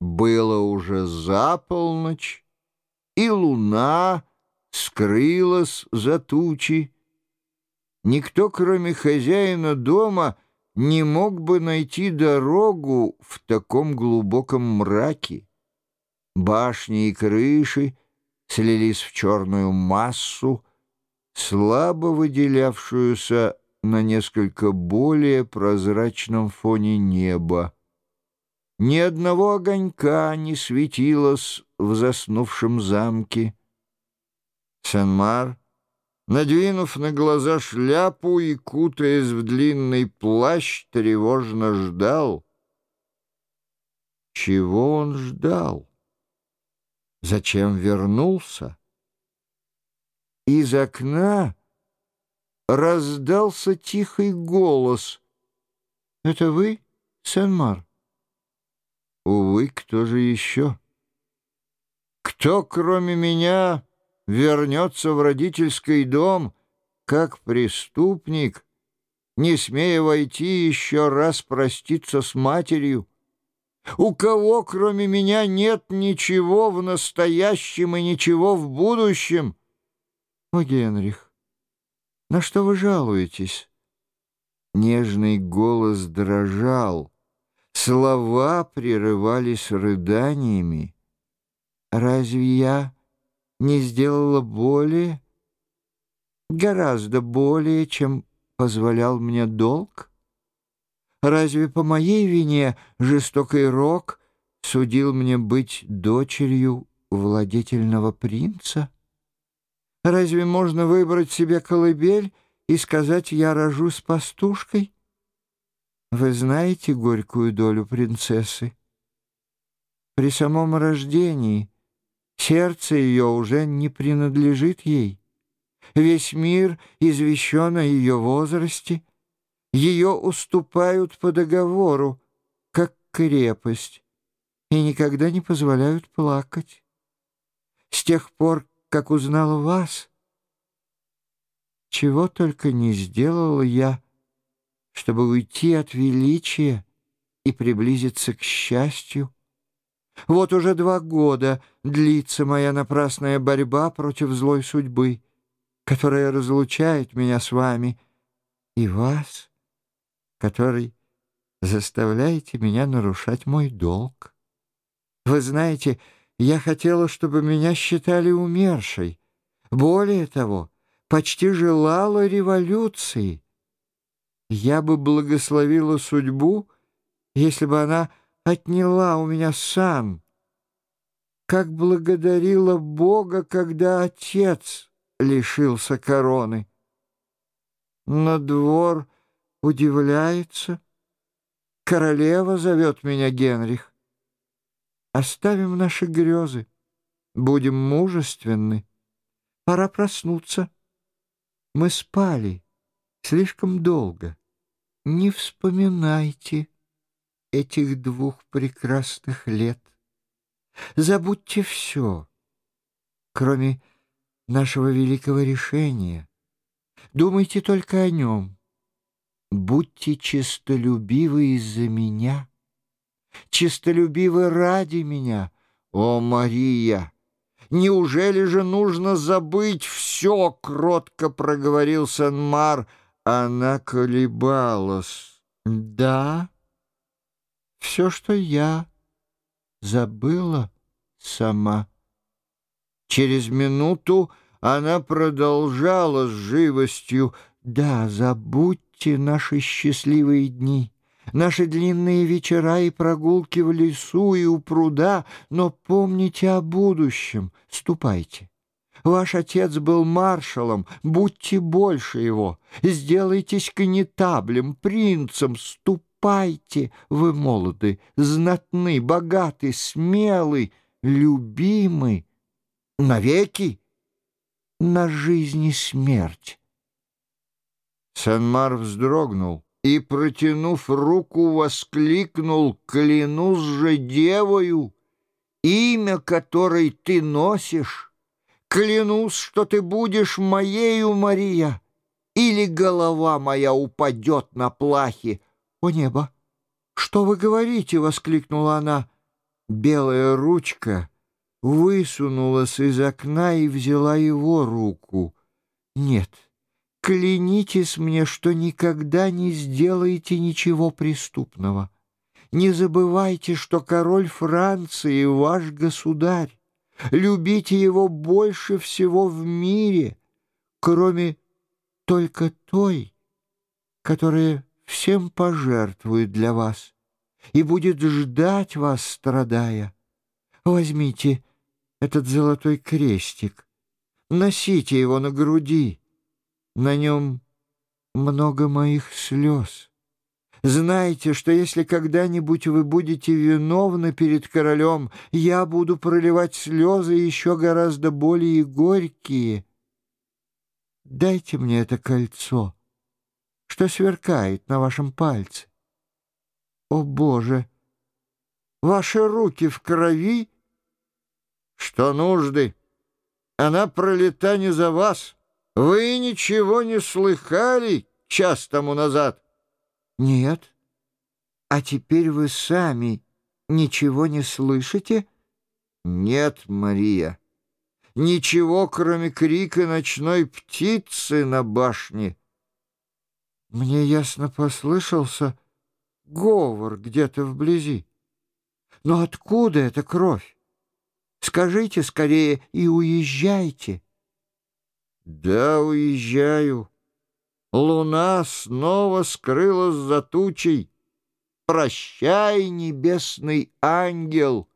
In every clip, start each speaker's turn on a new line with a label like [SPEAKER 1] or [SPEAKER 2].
[SPEAKER 1] Было уже за полночь, и луна скрылась за тучи. Никто, кроме хозяина дома, не мог бы найти дорогу в таком глубоком мраке. Башни и крыши слились в черную массу, слабо выделявшуюся на несколько более прозрачном фоне неба. Ни одного огонька не светилось в заснувшем замке. Сен-Мар, надвинув на глаза шляпу и кутаясь в длинный плащ, тревожно ждал. Чего он ждал? Зачем вернулся? Из окна раздался тихий голос. «Это вы, Сен-Мар?» Увы, кто же еще? Кто, кроме меня, вернется в родительский дом, как преступник, не смея войти еще раз проститься с матерью? У кого, кроме меня, нет ничего в настоящем и ничего в будущем? О, Генрих, на что вы жалуетесь? Нежный голос дрожал. Слова прерывались рыданиями. «Разве я не сделала более, гораздо более, чем позволял мне долг? Разве по моей вине жестокий рок судил мне быть дочерью владетельного принца? Разве можно выбрать себе колыбель и сказать «я рожу с пастушкой»? Вы знаете горькую долю принцессы? При самом рождении сердце ее уже не принадлежит ей. Весь мир извещен о ее возрасте. Ее уступают по договору, как крепость, и никогда не позволяют плакать. С тех пор, как узнала вас, чего только не сделала я, чтобы уйти от величия и приблизиться к счастью. Вот уже два года длится моя напрасная борьба против злой судьбы, которая разлучает меня с вами и вас, который заставляете меня нарушать мой долг. Вы знаете, я хотела, чтобы меня считали умершей. Более того, почти желала революции. Я бы благословила судьбу, если бы она отняла у меня сан. Как благодарила Бога, когда отец лишился короны. Но двор удивляется. Королева зовет меня Генрих. Оставим наши грезы, будем мужественны. Пора проснуться. Мы спали слишком долго. Не вспоминайте этих двух прекрасных лет. Забудьте все, кроме нашего великого решения. Думайте только о нем. Будьте честолюбивы из-за меня, честолюбивы ради меня, о Мария! Неужели же нужно забыть все, кротко проговорил Сен-Мар, — она колебалась. «Да, все, что я забыла сама». Через минуту она продолжала с живостью. «Да, забудьте наши счастливые дни» наши длинные вечера и прогулки в лесу и у пруда, но помните о будущем, ступайте. Ваш отец был маршалом, будьте больше его. Сделайтесь конетаблем, принцем, ступайте. Вы молоды, знатны, богаты, смелы, любимы. Навеки на жизнь и смерть. Санмар вздрогнул и, протянув руку, воскликнул «Клянусь же девою, имя которой ты носишь». Клянусь, что ты будешь моею, Мария, или голова моя упадет на плахи. О небо! Что вы говорите? — воскликнула она. белая ручка высунулась из окна и взяла его руку. «Нет, клянитесь мне, что никогда не сделаете ничего преступного. Не забывайте, что король Франции — ваш государь. Любите его больше всего в мире, кроме только той, которая всем пожертвует для вас и будет ждать вас, страдая. Возьмите этот золотой крестик, носите его на груди. На нем много моих слез. Знайте, что если когда-нибудь вы будете виновны перед королем, я буду проливать слезы еще гораздо более горькие. Дайте мне это кольцо, что сверкает на вашем пальце. О, Боже! Ваши руки в крови? Что нужды? Она пролета не за вас. Вы ничего не слыхали час тому назад? Нет. А теперь вы сами ничего не слышите? Нет, Мария. Ничего, кроме крика ночной птицы на башне. Мне ясно послышался говор где-то вблизи. Но откуда эта кровь? Скажите скорее и уезжайте. Да, уезжаю. Луна снова скрылась за тучей. Прощай, небесный ангел.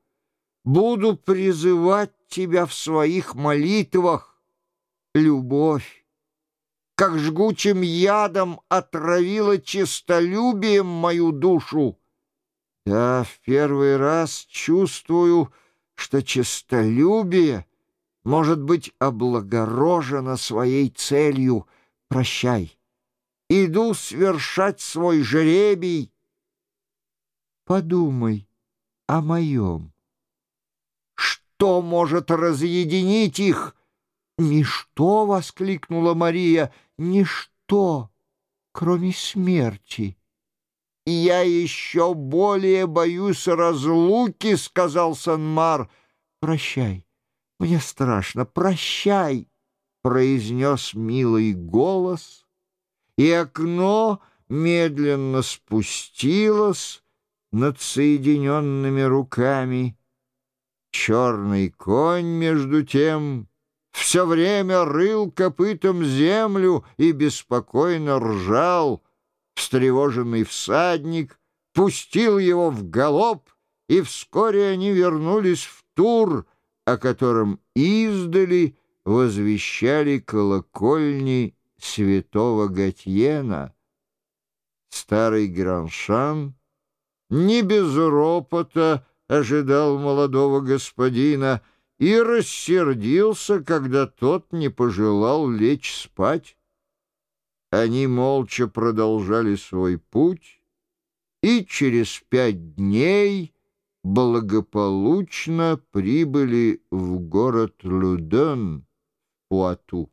[SPEAKER 1] Буду призывать тебя в своих молитвах. Любовь как жгучим ядом отравила честолюбием мою душу. Да, в первый раз чувствую, что честолюбие может быть облагорожено своей целью. Прощай. Иду свершать свой жребий. Подумай о моем. Что может разъединить их? «Ничто!» — воскликнула Мария ничто, кроме смерти. «Я еще более боюсь разлуки», — сказал Санмар. «Прощай, мне страшно, прощай», — произнес милый голос, и окно медленно спустилось над соединенными руками. Черный конь, между тем, все время рыл копытом землю и беспокойно ржал. Встревоженный всадник пустил его в галоп, и вскоре они вернулись в Тур, о котором издали возвещали колокольни святого Гатьена. Старый Граншан не без ропота ожидал молодого господина — и рассердился, когда тот не пожелал лечь спать. Они молча продолжали свой путь, и через пять дней благополучно прибыли в город Люден, Пуату.